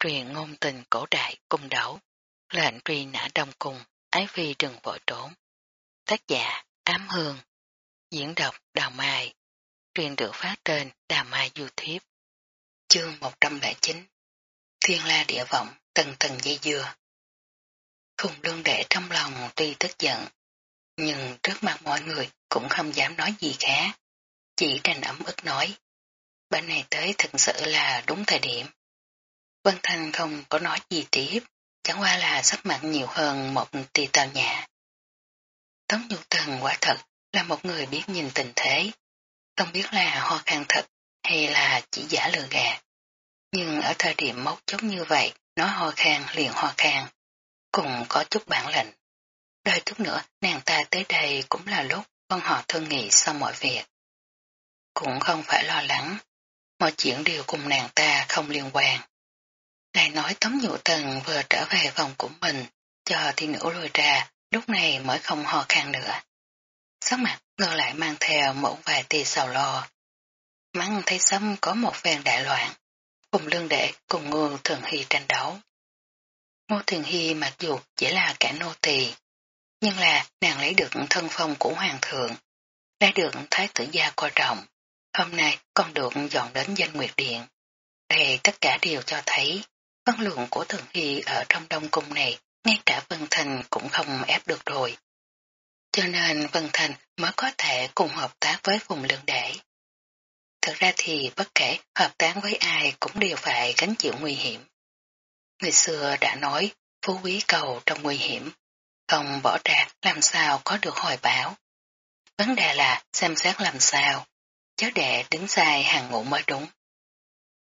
truyền ngôn tình cổ đại cung đấu, lệnh truy nã đông cung, ái phi đừng vội trốn. Tác giả Ám Hương, diễn đọc Đào Mai, truyền được phát trên Đào Mai YouTube. Chương 109 Thiên la địa vọng, tầng tầng dây dưa. Khùng lương đệ trong lòng tuy tức giận, nhưng trước mặt mọi người cũng không dám nói gì khác, chỉ đành ấm ức nói. Bên này tới thật sự là đúng thời điểm. Vân Thanh không có nói gì tiếp, chẳng qua là sắc mặt nhiều hơn một tì tàu nhà. Tống Nhu Tần quả thật là một người biết nhìn tình thế, không biết là ho khan thật hay là chỉ giả lừa gạt. Nhưng ở thời điểm mốc chốc như vậy, nói ho khan liền ho khan, cùng có chút bản lệnh. Đợi chút nữa nàng ta tới đây cũng là lúc con họ thương nghị xong mọi việc. Cũng không phải lo lắng, mọi chuyện đều cùng nàng ta không liên quan. Lại nói Tống Nhụ Tần vừa trở về phòng của mình, cho thi nữ lùi ra, lúc này mới không ho khan nữa. Sắc mặt ngược lại mang theo một vài tia sầu lo. Mắng thấy sâm có một phen đại loạn, cùng lương đệ cùng ngô thường hy tranh đấu. Ngô thường hy mặc dù chỉ là kẻ nô tỳ, nhưng là nàng lấy được thân phong của hoàng thượng, lấy được thái tử gia coi trọng, hôm nay còn được dọn đến danh nguyệt điện. Đây tất cả đều cho thấy Văn lượng của Thường Hy ở trong đông cung này, ngay cả Vân Thành cũng không ép được rồi. Cho nên Vân Thành mới có thể cùng hợp tác với vùng lương đệ. Thật ra thì bất kể hợp tác với ai cũng đều phải gánh chịu nguy hiểm. Người xưa đã nói phú quý cầu trong nguy hiểm, không bỏ ra làm sao có được hồi báo. Vấn đề là xem xét làm sao, chớ để đứng sai hàng ngũ mới đúng.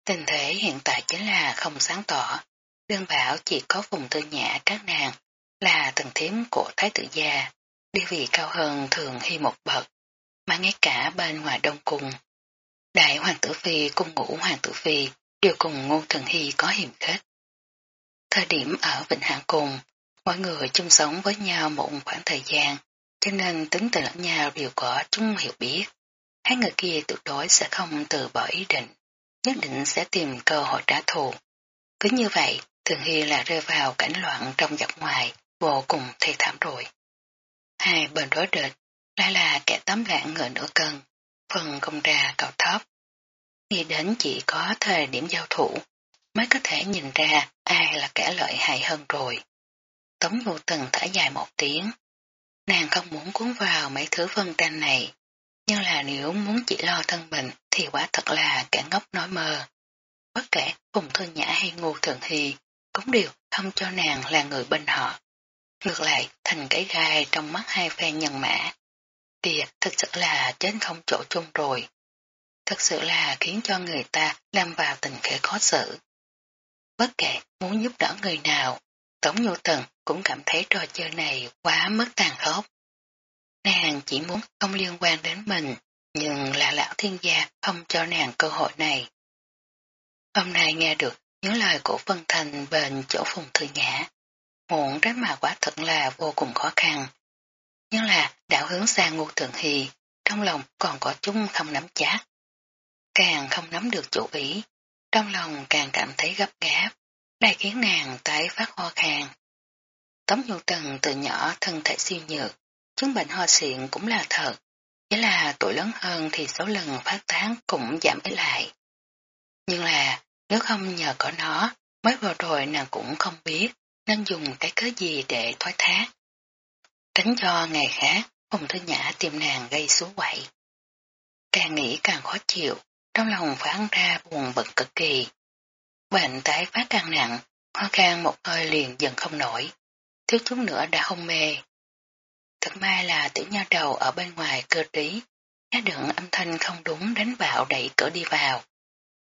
Tình thế hiện tại chính là không sáng tỏ. Đương bảo chỉ có vùng tư nhã các nàng là tầng thiếm của Thái tử gia, địa vị cao hơn thường hy một bậc, mà ngay cả bên ngoài đông cung. Đại hoàng tử phi cung ngũ hoàng tử phi đều cùng ngô thường hy có hiểm khích. Thời điểm ở Vịnh Hạng cùng, mọi người chung sống với nhau một khoảng thời gian, cho nên tính tình lẫn nhau đều có chung hiểu biết. Hai người kia tuyệt đối sẽ không từ bỏ ý định nhất định sẽ tìm cơ hội trả thù. Cứ như vậy, Thường Hy là rơi vào cảnh loạn trong giặc ngoài, vô cùng thê thảm rồi. Hai bên đối địch, lại là kẻ tấm lạng người nửa cân, phần công ra cao thấp. Khi đến chỉ có thời điểm giao thủ, mới có thể nhìn ra ai là kẻ lợi hại hơn rồi. Tống vô từng thở dài một tiếng. Nàng không muốn cuốn vào mấy thứ phân tranh này, nhưng là nếu muốn chỉ lo thân mình thì quả thật là cả ngốc nói mơ. Bất kể cùng Thư Nhã hay ngu Thường Hy cũng đều không cho nàng là người bên họ. Ngược lại thành cái gai trong mắt hai phe nhân mã. Kìa thật sự là chết không chỗ chung rồi. Thật sự là khiến cho người ta lâm vào tình khẽ khó xử. Bất kể muốn giúp đỡ người nào, tổng Nhu Tần cũng cảm thấy trò chơi này quá mất tàn khốc. Nàng chỉ muốn không liên quan đến mình, nhưng là lão thiên gia không cho nàng cơ hội này. Hôm nay nghe được những lời của Vân Thành bên chỗ phùng thư nhã, muộn tránh mà quả thật là vô cùng khó khăn. Nhưng là đạo hướng sang ngô thượng hì, trong lòng còn có chúng không nắm chắc. Càng không nắm được chủ ý, trong lòng càng cảm thấy gấp gáp, đây khiến nàng tái phát ho khan. Tống Nhu Tần từ nhỏ thân thể siêu nhược, chứng bệnh ho xịn cũng là thật, chỉ là tuổi lớn hơn thì số lần phát tán cũng giảm ít lại. Nhưng là, nếu không nhờ có nó, mới vừa rồi nàng cũng không biết nên dùng cái cớ gì để thoái thác. Tránh cho ngày khác, Hùng Thư Nhã tìm nàng gây số quậy. Càng nghĩ càng khó chịu, trong lòng phán ra buồn bực cực kỳ. Bệnh tái phát càng nặng, ho khan một hơi liền dần không nổi, thiếu chút nữa đã hôn mê. Thật may là tiểu nha đầu ở bên ngoài cơ trí, nghe đựng âm thanh không đúng đánh vào đẩy cửa đi vào.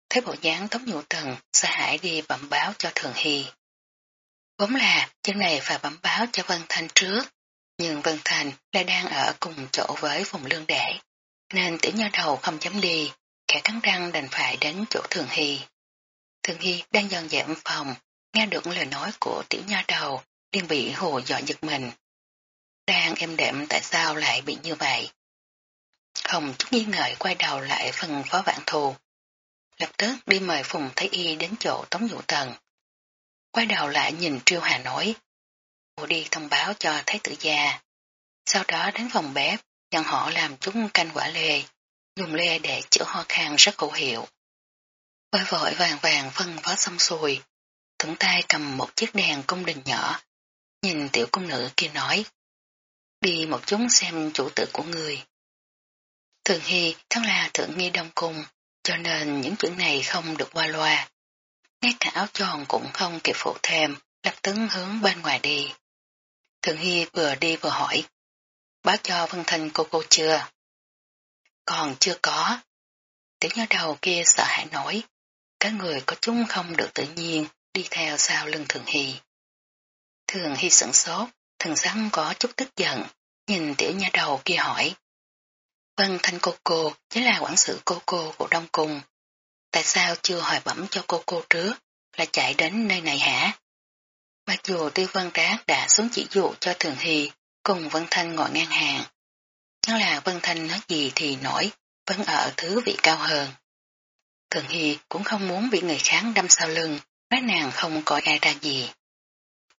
Thấy bộ dáng tống nhũ tần, sợ hãi đi bẩm báo cho Thường Hy. Vốn là chân này phải bẩm báo cho Vân Thanh trước, nhưng Vân Thành lại đang ở cùng chỗ với vùng lương đệ, nên tiểu nha đầu không dám đi, kẻ cắn răng đành phải đến chỗ Thường Hy. Thường Hy đang dọn dẹp phòng, nghe được lời nói của tiểu nha đầu, liền bị hồ dọa giật mình, đang em đệm tại sao lại bị như vậy. Hồng chút nghi ngợi quay đầu lại phần phó vạn thù. Lập tức đi mời Phùng Thái Y đến chỗ Tống Dụ Tần, quay đầu lại nhìn Triêu Hà nói. Cô đi thông báo cho Thái tử gia. Sau đó đến phòng bếp, dặn họ làm chúng canh quả lê, dùng lê để chữa ho khan rất hữu hiệu. Vội vội vàng vàng phân phó xong xuôi, thuận tay cầm một chiếc đèn cung đình nhỏ, nhìn tiểu cung nữ kia nói. Đi một chút xem chủ tử của người. Thường Hy thân là thượng nghi đông cung, cho nên những chuyện này không được qua loa. Ngay cả áo tròn cũng không kịp phụ thêm, lập tức hướng bên ngoài đi. Thường Hy vừa đi vừa hỏi. Báo cho Vân Thanh cô cô chưa? Còn chưa có. Tiểu nhớ đầu kia sợ hãi nói: Các người có chúng không được tự nhiên đi theo sau lưng Thường Hy. Thường Hy sửng sốt, thần sắc có chút tức giận, nhìn tiểu nha đầu kia hỏi. Vân Thanh cô cô chính là quản sự cô cô của Đông Cung. Tại sao chưa hỏi bẩm cho cô cô trước, là chạy đến nơi này hả? Mặc dù Tiêu Vân Trác đã xuống chỉ dụ cho Thường Hy cùng Vân Thanh ngồi ngang hàng. Nhưng là Vân Thanh nói gì thì nổi, vẫn ở thứ vị cao hơn. Thường Hy cũng không muốn bị người khác đâm sau lưng, nói nàng không có ai ra gì.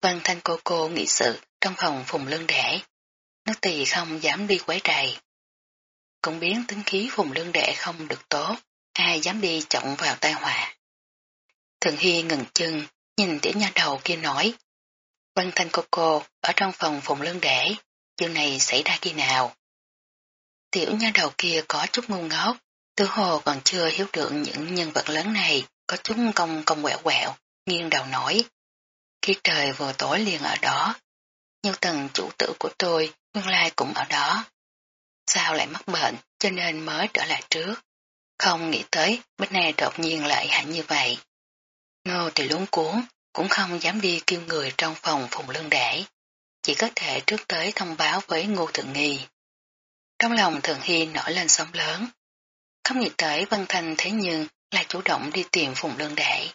Vân Thanh cô cô nghĩ sự trong phòng phùng lưng đẻ. Nước tỳ không dám đi quấy rầy. Cũng biến tính khí phùng lưng đẻ không được tốt, ai dám đi trọng vào tai họa. Thường Hy ngừng chân, nhìn tiểu nha đầu kia nói. Vân Thanh cô cô ở trong phòng phùng lưng đẻ, chuyện này xảy ra khi nào? Tiểu nha đầu kia có chút ngu ngốc, tư hồ còn chưa hiểu được những nhân vật lớn này, có chút công công quẹo quẹo, nghiêng đầu nói. Khi trời vừa tối liền ở đó, nhưng tầng chủ tử của tôi nguyên lai cũng ở đó. Sao lại mắc bệnh cho nên mới trở lại trước. Không nghĩ tới bên này đột nhiên lại hại như vậy. Ngô thì luống cuốn, cũng không dám đi kêu người trong phòng phùng lưng để. Chỉ có thể trước tới thông báo với ngô thượng nghi. Trong lòng Thượng hy nổi lên sóng lớn. Không nghĩ tới Văn Thanh thế nhưng là chủ động đi tìm phùng lưng để.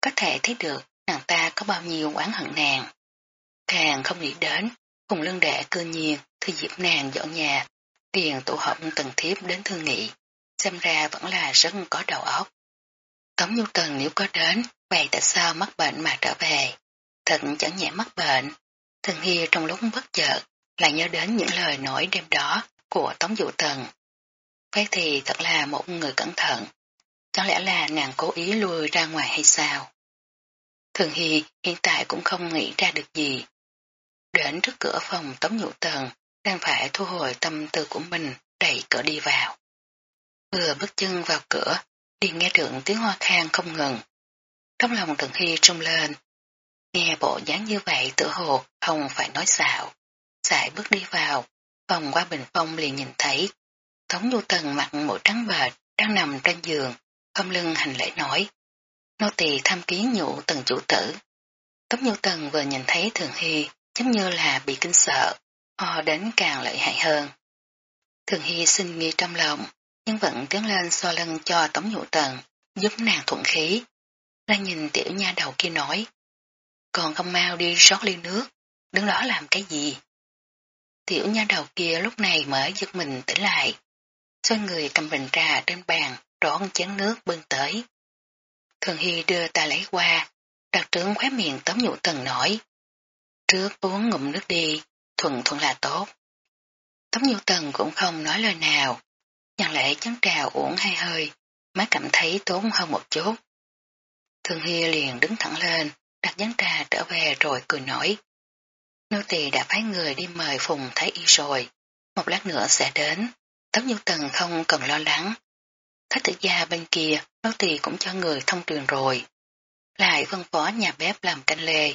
Có thể thấy được nàng ta có bao nhiêu oán hận nàng. Càng không nghĩ đến, cùng lưng đệ cư nhiên thư dịp nàng dọn nhà, tiền tụ họp tầng thiếp đến thương nghị, xem ra vẫn là rất có đầu óc. Tống Nhu Tần nếu có đến, vậy tại sao mắc bệnh mà trở về? Thật chẳng nhẹ mắc bệnh. Thường hi trong lúc bất chợt, lại nhớ đến những lời nói đêm đó của Tống Dụ Tần. Vậy thì thật là một người cẩn thận. Chẳng lẽ là nàng cố ý lui ra ngoài hay sao? Thường hi hiện tại cũng không nghĩ ra được gì. Đến trước cửa phòng Tống Nhũ Tần, đang phải thu hồi tâm tư của mình, đẩy cửa đi vào. Vừa bước chân vào cửa, đi nghe được tiếng hoa khang không ngừng. Trong lòng Thường Hy trung lên. Nghe bộ dáng như vậy tự hồ không phải nói xạo. Xài bước đi vào, vòng qua bình phong liền nhìn thấy. Tống Nhu Tần mặt mũi trắng bệch đang nằm trên giường, không lưng hành lễ nói. Nô tỳ tham kiến nhụ tần chủ tử. Tống Nhu Tần vừa nhìn thấy Thường Hy giống như là bị kinh sợ, ho đến càng lợi hại hơn. Thường Hy xin nghi trong lòng, nhưng vẫn tiến lên so lưng cho Tống Nhụ Tần, giúp nàng thuận khí. Ra nhìn tiểu nha đầu kia nói, còn không mau đi rót ly nước, đứng đó làm cái gì? Tiểu nha đầu kia lúc này mới giật mình tỉnh lại. Xoay người cầm bình trà trên bàn, rót chén nước bưng tới. Thường Hy đưa ta lấy qua, đặc trưởng khóe miệng Tống nhụ tần nói. Trước uống ngụm nước đi, thuận thuận là tốt. Tống Nhu Tần cũng không nói lời nào, nhận lễ chén trà uống hai hơi, mới cảm thấy tốn hơn một chút. Thường Hy liền đứng thẳng lên, đặt chén trà trở về rồi cười nổi. Nô tỳ đã phái người đi mời Phùng Thái Y rồi, một lát nữa sẽ đến, Tống Nhu Tần không cần lo lắng. Thái tử gia bên kia, nô tỳ cũng cho người thông truyền rồi. Lại phân phó nhà bếp làm canh lê.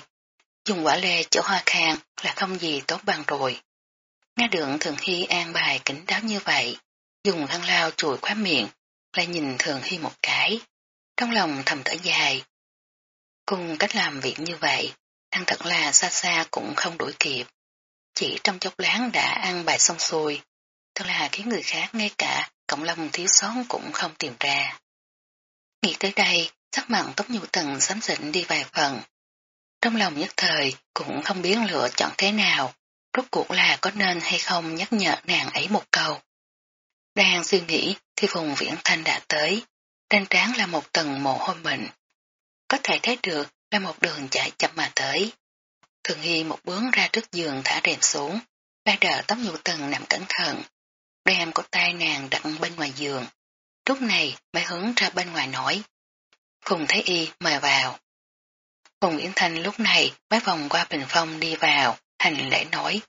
Dùng quả lê chỗ hoa khang là không gì tốt bằng rồi. Nghe đường Thường Hy an bài kính đáo như vậy, dùng khăn lao chùi khóa miệng, lại nhìn Thường Hy một cái. Trong lòng thầm thở dài. Cùng cách làm việc như vậy, ăn thật là xa xa cũng không đuổi kịp. Chỉ trong chốc láng đã ăn bài xong xuôi, thật là khiến người khác ngay cả cộng lòng thiếu sót cũng không tìm ra. Nghĩ tới đây, sắc mặn tóc nhu tần sám xịn đi vài phần. Trong lòng nhất thời cũng không biết lựa chọn thế nào, rốt cuộc là có nên hay không nhắc nhở nàng ấy một câu. Đang suy nghĩ thì vùng viễn thanh đã tới, trên trán là một tầng mồ hôi mịn. Có thể thấy được là một đường chạy chậm mà tới. Thường Hy một bước ra trước giường thả rèm xuống, ba đỡ tóc nhụ tần nằm cẩn thận, đem của tay nàng đặt bên ngoài giường. Lúc này mới hướng ra bên ngoài nói. Phùng Thái Y mời vào. Phùng Yến Thanh lúc này mới vòng qua bình phong đi vào, hành lễ nói.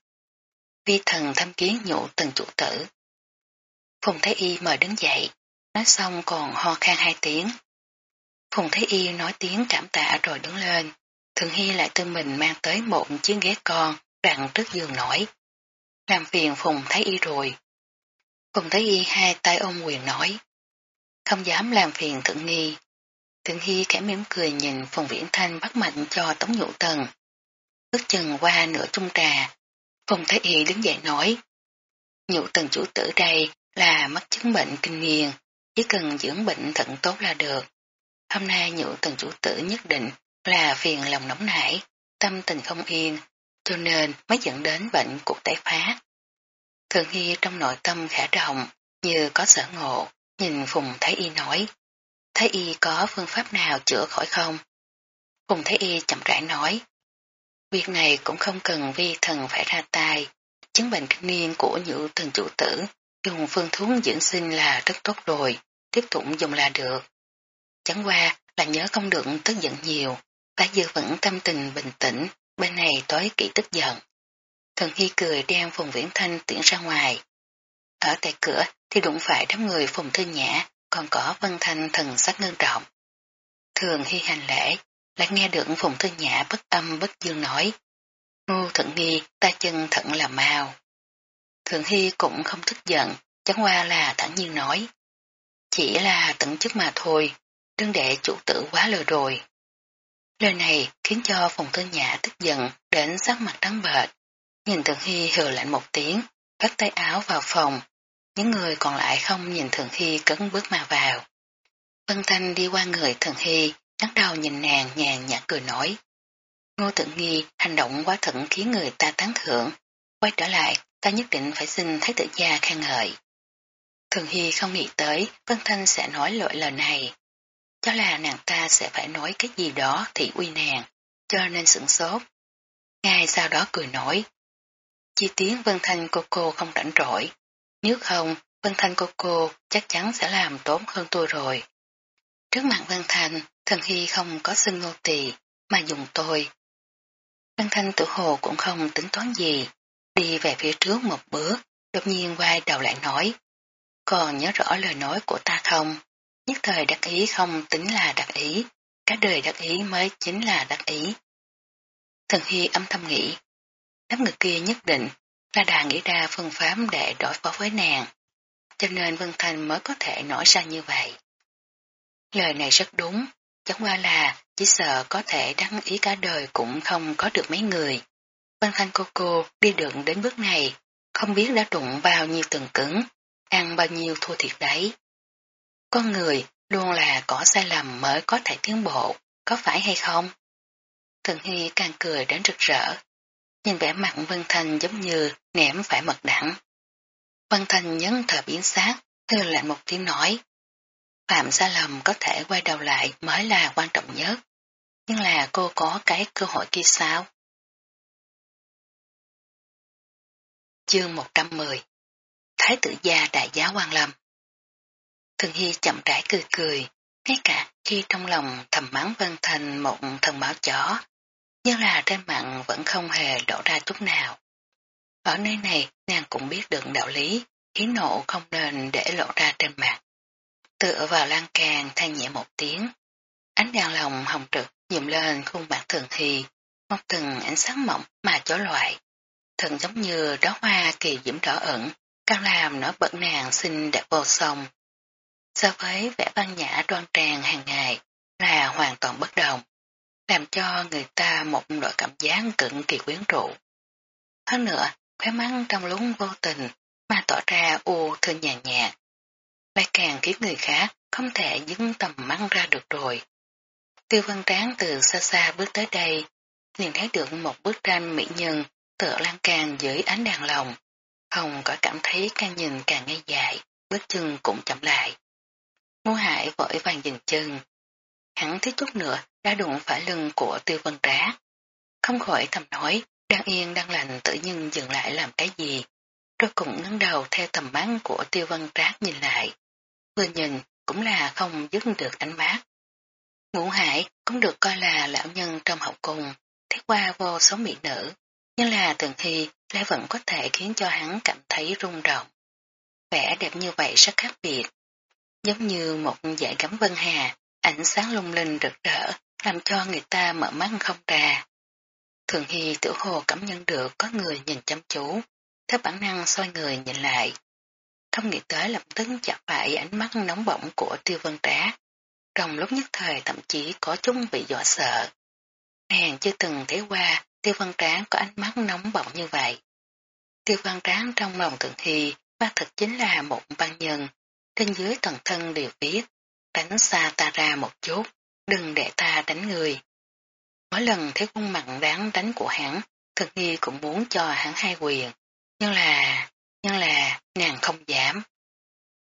Vi thần thăm kiến nhũ từng chủ tử. Phùng Thái Y mời đứng dậy, nói xong còn ho khan hai tiếng. Phùng Thái Y nói tiếng cảm tạ rồi đứng lên. Thường Hy lại tự mình mang tới một chiếc ghế con đặt trước giường nổi. Làm phiền Phùng Thái Y rồi. Phùng Thái Y hai tay ôm quyền nói. Không dám làm phiền Thượng Nghi. Thượng Hy khẽ mỉm cười nhìn Phùng Viễn Thanh bắt mạnh cho Tống Nhũ Tần. Ước chừng qua nửa chung trà. Phùng Thái Y đứng dậy nói. Nhũ Tần chủ tử đây là mắc chứng bệnh kinh nghiền, chỉ cần dưỡng bệnh thận tốt là được. Hôm nay nhũ Tần chủ tử nhất định là phiền lòng nóng nảy, tâm tình không yên, cho nên mới dẫn đến bệnh cuộc tái phá. Thường Hy trong nội tâm khả động, như có sở ngộ, nhìn Phùng Thái Y nói. Thái Y có phương pháp nào chữa khỏi không? Phùng Thái Y chậm rãi nói. Việc này cũng không cần vi thần phải ra tay. Chứng bệnh kinh niên của nhữ thần chủ tử dùng phương thuốc dưỡng sinh là rất tốt rồi, tiếp tục dùng là được. Chẳng qua là nhớ không được tức giận nhiều, phải dư vẫn tâm tình bình tĩnh, bên này tối kỹ tức giận. Thần Hy cười đem Phùng Viễn Thanh tiễn ra ngoài. Ở tại cửa thì đụng phải đám người Phùng Thư Nhã, còn có Vân Thanh thần sắc ngưng trọng. Thường Hy hành lễ, lại nghe được Phùng Thư Nhã bất âm bất dương nói. ngu Thận Nghi ta chân thận là mau. Thường Hy cũng không tức giận, chẳng qua là thẳng nhiên nói. Chỉ là tận chức mà thôi, đừng để chủ tử quá lừa rồi. Lời này khiến cho Phùng Thư Nhã tức giận đến sắc mặt trắng bệch. Nhìn Thường Hy hừ lạnh một tiếng, vắt tay áo vào phòng. Những người còn lại không nhìn Thường Hy cấn bước mà vào. Vân Thanh đi qua người Thường Hy, nhắc đầu nhìn nàng nhàn nhạt cười nói. Ngô Tự Nghi hành động quá thận khiến người ta tán thưởng. Quay trở lại, ta nhất định phải xin Thái tử gia khen ngợi. Thường Hy không nghĩ tới Vân Thanh sẽ nói lỗi lời này. Cho là nàng ta sẽ phải nói cái gì đó thì uy nàng, cho nên sửng sốt. Ngay sau đó cười nói, chi tiếng Vân Thanh cô cô không rảnh rỗi. Nếu không, Vân Thanh cô cô chắc chắn sẽ làm tốn hơn tôi rồi. Trước mặt Vân Thanh, thần hy không có xưng ngô tỳ mà dùng tôi. Vân Thanh tự hồ cũng không tính toán gì, đi về phía trước một bước, đột nhiên quay đầu lại nói. Còn nhớ rõ lời nói của ta không? Nhất thời đặc ý không tính là đặc ý, cả đời đặc ý mới chính là đặc ý. Thần Hy âm thầm nghĩ, đám người kia nhất định là đã nghĩ ra phương pháp để đối phó với nàng, cho nên Vân Thanh mới có thể nổi ra như vậy. Lời này rất đúng, chẳng qua là chỉ sợ có thể đăng ý cả đời cũng không có được mấy người. Vân Thanh cô cô đi được đến bước này, không biết đã đụng bao nhiêu tầng cứng, ăn bao nhiêu thua thiệt đấy. Con người luôn là có sai lầm mới có thể tiến bộ, có phải hay không? Thần Hy càng cười đến rực rỡ, nhìn vẻ mặt Vân Thành giống như ném phải mật đẳng. Vân Thành nhấn thở biến sát, thư lại một tiếng nói. Phạm sai lầm có thể quay đầu lại mới là quan trọng nhất. Nhưng là cô có cái cơ hội kia sao? Chương 110 Thái tử gia đại giá quan lâm Thường Hy chậm rãi cười cười, ngay cả khi trong lòng thầm mắng Vân Thành một thần báo chó, nhưng là trên mặt vẫn không hề đổ ra chút nào. Ở nơi này nàng cũng biết được đạo lý, khí nộ không nên để lộ ra trên mặt. Tựa vào lan can than nhẹ một tiếng, ánh đèn lòng hồng trực dùm lên khuôn mặt thường thì, một từng ánh sáng mỏng mà chó loại. Thần giống như đó hoa kỳ diễm đỏ ẩn, càng làm nó bận nàng xinh đẹp vô song. So với vẻ văn nhã đoan trang hàng ngày là hoàn toàn bất đồng làm cho người ta một loại cảm giác cực kỳ quyến rũ. Hơn nữa, khóe mắt trong lúc vô tình mà tỏ ra u thư nhàn nhạt, lại càng khiến người khác không thể dứng tầm mắt ra được rồi. Tiêu văn tráng từ xa xa bước tới đây, liền thấy được một bức tranh mỹ nhân tựa lan can dưới ánh đèn lồng, hồng có cảm thấy càng nhìn càng ngây dại, bước chân cũng chậm lại. Ngô Hải vội vàng dừng chân hắn thiếu chút nữa đã đụng phải lưng của tiêu vân trá. Không khỏi thầm nói, đang yên đang lành tự nhiên dừng lại làm cái gì. Rồi cũng ngấn đầu theo tầm bắn của tiêu vân trác nhìn lại. Vừa nhìn cũng là không dứt được ánh mắt. Ngũ hải cũng được coi là lão nhân trong học cùng, thấy qua vô số mỹ nữ, nhưng là thường khi lại vẫn có thể khiến cho hắn cảm thấy rung động. Vẻ đẹp như vậy rất khác biệt, giống như một dải gấm vân hà, ánh sáng lung linh rực rỡ, làm cho người ta mở mắt không ra. Thường Hy tiểu hồ cảm nhận được có người nhìn chăm chú, theo bản năng xoay người nhìn lại. Không nghĩ tới lập tức chặt phải ánh mắt nóng bỏng của tiêu vân trá. Trong lúc nhất thời thậm chí có chúng bị dọa sợ. Hàng chưa từng thấy qua tiêu văn tráng có ánh mắt nóng bỏng như vậy. Tiêu văn tráng trong lòng thượng hy bác thực chính là một văn nhân, trên dưới toàn thân đều viết, đánh xa ta ra một chút, đừng để ta đánh người. Mỗi lần thấy khuôn mặt đáng đánh của hắn, thực nghi cũng muốn cho hắn hai quyền, nhưng là, nhưng là, nàng không dám.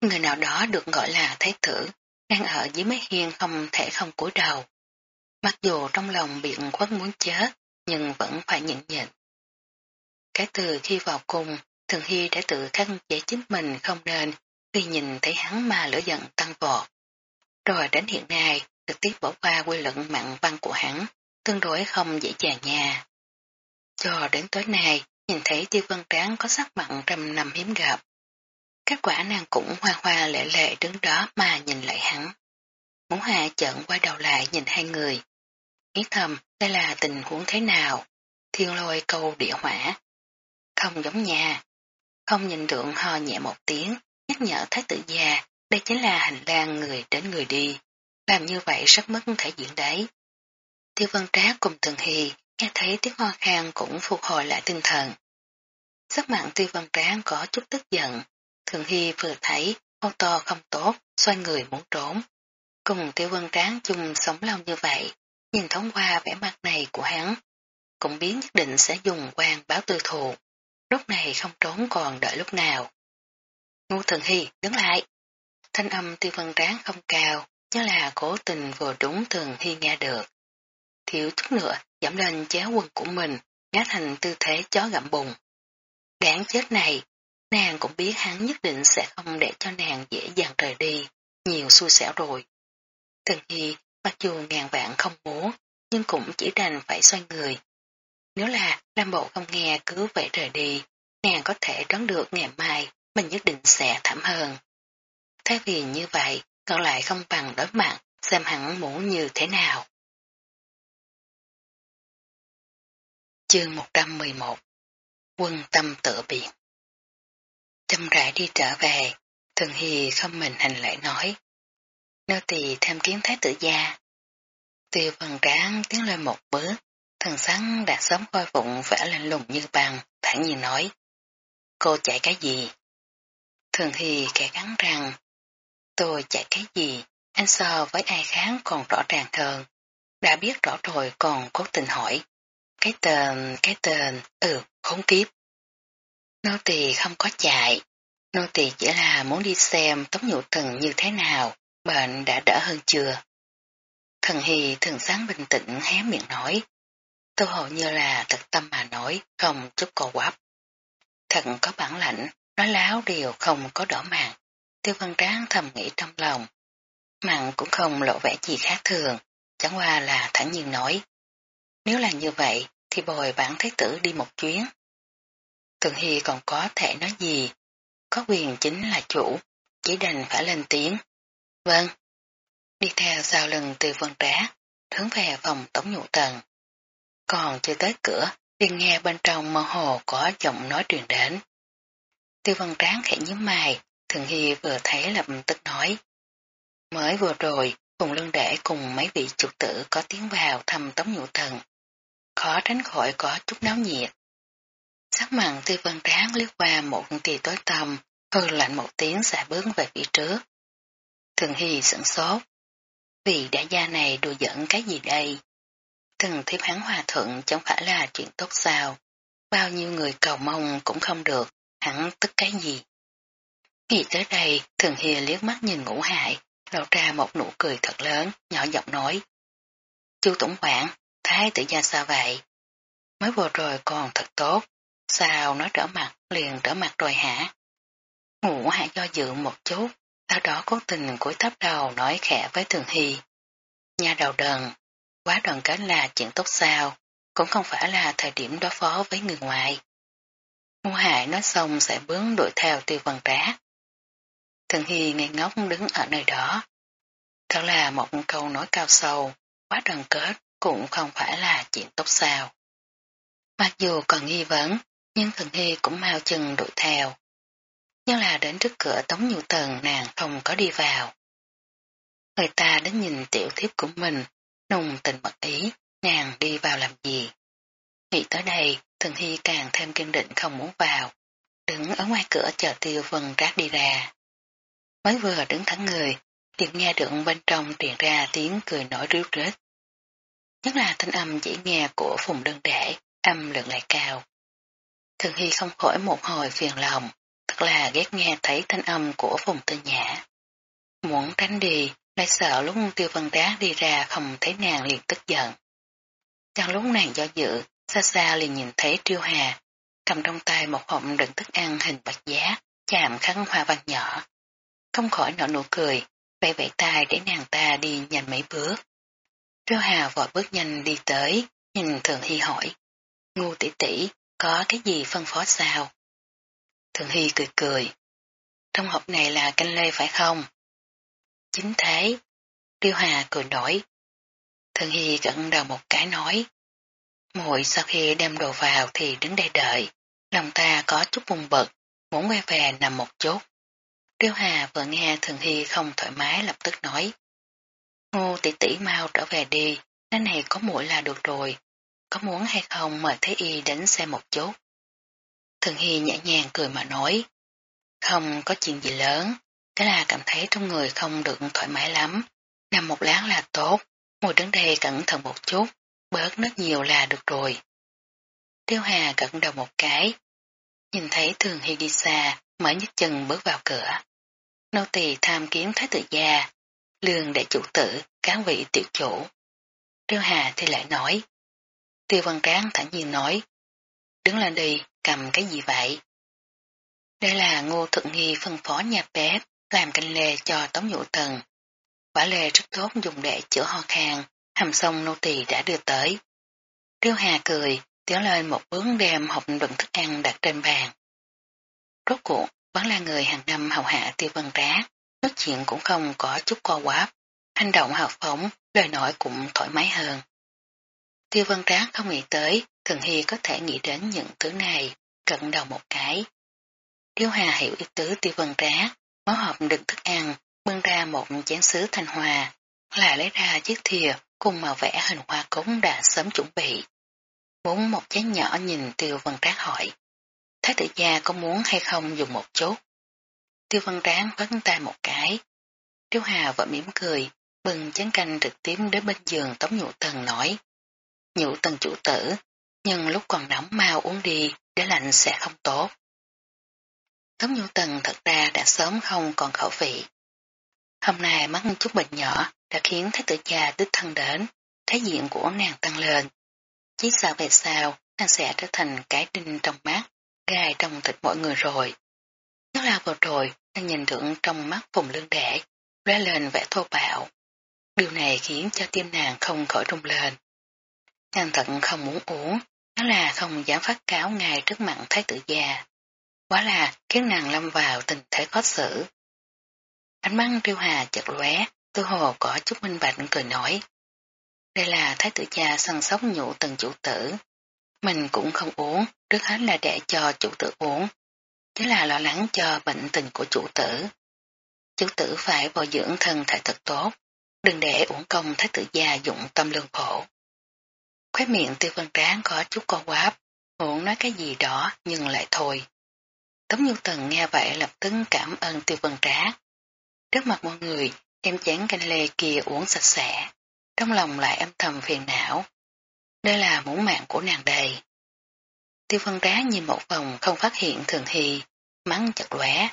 Người nào đó được gọi là thái tử, đang ở dưới mái hiên không thể không cúi đầu. Mặc dù trong lòng biện khuất muốn chết, nhưng vẫn phải nhịn nhịn. Cái từ khi vào cung, Thường Hy đã tự khắc chế chính mình không nên khi nhìn thấy hắn mà lửa giận tăng vọt. Rồi đến hiện nay, trực tiếp bỏ qua quy luận mặn văn của hắn, tương đối không dễ dàng nha. Cho đến tối nay, nhìn thấy tiêu văn tráng có sắc mặn trăm năm hiếm gặp. Kết quả nàng cũng hoa hoa lệ lệ đứng đó mà nhìn lại hắn. Muốn hạ chận quay đầu lại nhìn hai người. Nghĩ thầm đây là tình huống thế nào? Thiên lôi câu địa hỏa. Không giống nhà. Không nhìn được ho nhẹ một tiếng, nhắc nhở thái tử già, đây chính là hành lang người đến người đi. Làm như vậy rất mất thể diện đấy. Tiêu vân trác cùng thường hì nghe thấy tiếng ho khan cũng phục hồi lại tinh thần. Sắc mạng tiêu vân trác có chút tức giận. Thường hy vừa thấy hô to không tốt, xoay người muốn trốn. Cùng tiêu vân tráng chung sống lâu như vậy, nhìn thoáng qua vẻ mặt này của hắn, cũng biến nhất định sẽ dùng quan báo tư thù. Lúc này không trốn còn đợi lúc nào. Ngô Thường Hy, đứng lại. Thanh âm tiêu vân tráng không cao, nhưng là cố tình vừa đúng Thường Hy nghe được. Thiếu chút nữa giảm lên chéo quần của mình, ngá thành tư thế chó gặm bùng. Đáng chết này, nàng cũng biết hắn nhất định sẽ không để cho nàng dễ dàng rời đi, nhiều xui xẻo rồi. Thần Hy mặc dù ngàn vạn không muốn, nhưng cũng chỉ đành phải xoay người. Nếu là Lam Bộ không nghe cứ vậy rời đi, nàng có thể đoán được ngày mai mình nhất định sẽ thảm hơn. Thay vì như vậy, còn lại không bằng đối mặt, xem hắn muốn như thế nào. Chương 111 Quân tâm tự biển Châm rãi đi trở về, Thường hì không mình hành lễ nói. Nô tỳ tham kiến thái tử gia. Tiêu phần tráng tiến lên một bước, thần sáng đã sớm coi vụng vẽ lên lùng như bằng, thẳng nhiên nói. Cô chạy cái gì? Thường hì kẻ cắn rằng, tôi chạy cái gì, anh so với ai khác còn rõ ràng hơn. Đã biết rõ rồi còn cố tình hỏi. Cái tên, cái tên, ừ, khốn kiếp. Nô tỳ không có chạy, nô tỳ chỉ là muốn đi xem tống nhụ thần như thế nào, bệnh đã đỡ hơn chưa. Thần Hy thường sáng bình tĩnh hé miệng nói. Tô hầu như là thật tâm mà nói, không chút cô quắp. Thật có bản lãnh, nói láo đều không có đỏ màng Tiêu văn tráng thầm nghĩ trong lòng. Mặn cũng không lộ vẻ gì khác thường, chẳng qua là thẳng nhiên nói. Nếu là như vậy, thì bồi bản thái tử đi một chuyến. Thường Hy còn có thể nói gì, có quyền chính là chủ, chỉ đành phải lên tiếng. Vâng. Đi theo sau lưng từ vân trá, hướng về phòng tổng nhụ tầng. Còn chưa tới cửa, liền nghe bên trong mơ hồ có giọng nói truyền đến. Tiêu văn tráng khẽ nhíu mày, thường hy vừa thấy lập tức nói. Mới vừa rồi, cùng lương đệ cùng mấy vị chủ tử có tiếng vào thăm tống nhụ thần Khó tránh khỏi có chút náo nhiệt. Sắc mặn tư văn tráng liếc qua một tì tối tâm hư lạnh một tiếng xả bước về phía trước. Thường Hy sửng sốt. Vì đại gia này đùa giỡn cái gì đây? Từng thiếp hắn hòa thuận chẳng phải là chuyện tốt sao. Bao nhiêu người cầu mong cũng không được, hẳn tức cái gì. Nghĩ tới đây, Thường hề liếc mắt nhìn ngũ hại, lộ ra một nụ cười thật lớn, nhỏ giọng nói. Chu Tổng quản, thái tử gia sao vậy? Mới vừa rồi còn thật tốt, sao nó trở mặt liền trở mặt rồi hả? Ngũ hại do dự một chút, sau đó cố tình cúi thấp đầu nói khẽ với Thường Hy. Nhà đầu đần, quá đoàn kết là chuyện tốt sao, cũng không phải là thời điểm đối phó với người ngoài. ngũ Hải nói xong sẽ bướng đuổi theo tiêu văn trá. Thường Hy ngây ngốc đứng ở nơi đó. Thật là một câu nói cao sâu, quá đoàn kết cũng không phải là chuyện tốt sao. Mặc dù còn nghi vấn, nhưng Thường Hy cũng mau chừng đuổi theo. Nhưng là đến trước cửa Tống Nhu Tần nàng không có đi vào. Người ta đến nhìn tiểu thiếp của mình, nùng tình mật ý, nàng đi vào làm gì. Nghĩ tới đây, Thường Hy càng thêm kiên định không muốn vào, đứng ở ngoài cửa chờ tiêu vân rác đi ra. Mới vừa đứng thẳng người, liền nghe được bên trong truyền ra tiếng cười nổi ríu rít. Nhất là thanh âm dễ nghe của phùng đơn đệ, âm lượng lại cao. Thường Hy không khỏi một hồi phiền lòng, thật là ghét nghe thấy thanh âm của phùng tư nhã. Muốn tránh đi, lại sợ lúc tiêu văn đá đi ra không thấy nàng liền tức giận. Trong lúc nàng do dự, xa xa liền nhìn thấy Triêu Hà, cầm trong tay một hộp đựng thức ăn hình bạch giá, chạm khăn hoa văn nhỏ. Không khỏi nở nụ cười, vẫy vẫy tay để nàng ta đi nhanh mấy bước. Triêu Hà vội bước nhanh đi tới, nhìn Thường Hy hỏi. Ngu tỷ tỷ, có cái gì phân phó sao? Thường Hy cười cười. Trong hộp này là canh lê phải không? Chính thế. Tiêu Hà cười nổi. Thường Hy gật đầu một cái nói. Muội sau khi đem đồ vào thì đứng đây đợi. Lòng ta có chút buồn bực, muốn quay về nằm một chút. Tiêu Hà vừa nghe Thường Hy không thoải mái lập tức nói. Ngô tỷ tỷ mau trở về đi, nơi này có mũi là được rồi. Có muốn hay không mời Thế Y đến xem một chút. Thường Hy nhẹ nhàng cười mà nói. Không có chuyện gì lớn, thế là cảm thấy trong người không được thoải mái lắm. Nằm một lát là tốt, ngồi đứng đây cẩn thận một chút, bớt nước nhiều là được rồi. Tiêu Hà gật đầu một cái, nhìn thấy Thường Hy đi xa, mới nhấc chân bước vào cửa. Nô tỳ tham kiến thái tử gia, lương đại chủ tử, cán vị tiểu chủ. Tiêu Hà thì lại nói. Tiêu Văn Tráng thẳng nhiên nói, đứng lên đi, cầm cái gì vậy? Đây là ngô thượng nghi phân phó nhà bếp, làm canh lê cho tống nhũ tần. Quả lê rất tốt dùng để chữa ho khan, hầm xong nô tỳ đã đưa tới. Tiêu Hà cười, tiến lên một bước đem hộp đựng thức ăn đặt trên bàn. Rốt cuộc, vẫn là người hàng năm hầu hạ tiêu vân trá, nói chuyện cũng không có chút co quáp, hành động hào phóng, lời nói cũng thoải mái hơn. Tiêu vân trá không nghĩ tới, Thường Hy có thể nghĩ đến những thứ này, cận đầu một cái. Tiêu Hà hiểu ý tứ tiêu vân trá, máu hộp đựng thức ăn, bưng ra một chén sứ thanh hòa, là lấy ra chiếc thìa cùng màu vẽ hình hoa cúng đã sớm chuẩn bị. Muốn một chén nhỏ nhìn tiêu vân Trác hỏi. Thái tử gia có muốn hay không dùng một chút? Tiêu văn ráng vắt tay một cái. Tiêu hà vẫn mỉm cười, bừng chén canh trực tiếp đến bên giường tống nhụ tần nói. Nhụ tần chủ tử, nhưng lúc còn nóng mau uống đi, để lạnh sẽ không tốt. Tống nhụ tần thật ra đã sớm không còn khẩu vị. Hôm nay mắc chút bệnh nhỏ đã khiến thái tử gia đích thân đến, thái diện của nàng tăng lên. Chỉ sao về sau, nàng sẽ trở thành cái đinh trong mắt, gai trong thịt mọi người rồi. Nó là vừa rồi, anh nhìn được trong mắt vùng lương đẻ, lóe lên vẻ thô bạo. Điều này khiến cho tim nàng không khỏi rung lên. Nàng thận không muốn uống, đó là không dám phát cáo ngay trước mặt thái tử già. Quá là khiến nàng lâm vào tình thế khó xử. Ánh mắt triêu hà chật lóe, tư hồ có chút minh bạch cười nói. Đây là thái tử cha săn sóc nhụ từng chủ tử. Mình cũng không uống, trước hết là để cho chủ tử uống. Chứ là lo lắng cho bệnh tình của chủ tử. Chủ tử phải bồi dưỡng thân thể thật tốt, đừng để uống công thái tử gia dụng tâm lương khổ. Khóe miệng tiêu văn tráng có chút co quáp, muốn nói cái gì đó nhưng lại thôi. Tống Nhu Tần nghe vậy lập tức cảm ơn tiêu văn tráng. Trước mặt mọi người, em chén canh lê kia uống sạch sẽ. Trong lòng lại âm thầm phiền não. Đây là muốn mạng của nàng đầy. Tiêu văn rá nhìn một vòng không phát hiện thường hì, mắng chật lóe.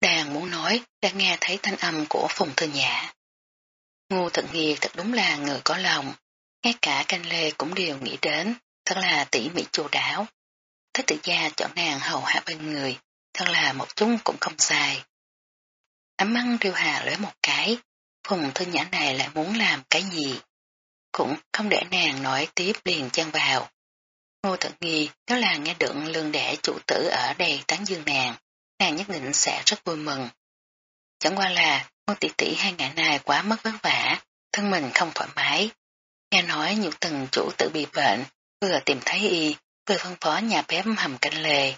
đang muốn nói, đã nghe thấy thanh âm của Phùng Thư Nhã. Ngu Thận Nghi thật đúng là người có lòng, ngay cả canh lê cũng đều nghĩ đến, thật là tỉ mỉ chu đáo. Thích tự gia chọn nàng hầu hạ bên người, thật là một chúng cũng không sai. Ấm măng riêu hà lấy một cái, Phùng Thư Nhã này lại muốn làm cái gì? Cũng không để nàng nói tiếp liền chân vào. Ngô Thận Nghi nếu là nghe được lương đẻ chủ tử ở đây tán dương nàng, nàng nhất định sẽ rất vui mừng. Chẳng qua là ngô tỷ tỷ hai ngày này quá mất vất vả, thân mình không thoải mái. Nghe nói nhiều từng chủ tử bị bệnh, vừa tìm thấy y, vừa phân phó nhà bếp hầm canh lề.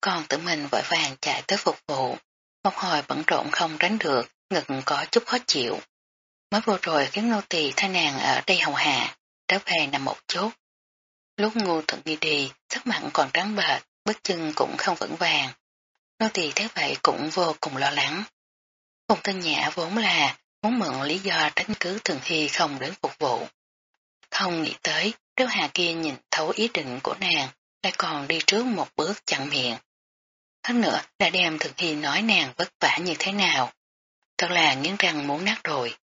Còn tự mình vội vàng chạy tới phục vụ. Một hồi bận rộn không tránh được, ngực có chút khó chịu. Mới vừa rồi khiến nô tỳ thay nàng ở đây hầu hạ, trở về nằm một chút. Lúc ngu thượng đi đi, sắc mặn còn trắng bệch, bước chân cũng không vững vàng. Nô tỳ thấy vậy cũng vô cùng lo lắng. Phùng Tân Nhã vốn là muốn mượn lý do tránh cứ Thường Hy không đến phục vụ. Không nghĩ tới, Đức Hà kia nhìn thấu ý định của nàng, lại còn đi trước một bước chặn miệng. Hơn nữa đã đem Thường Hy nói nàng vất vả như thế nào. Thật là nghiến răng muốn nát rồi.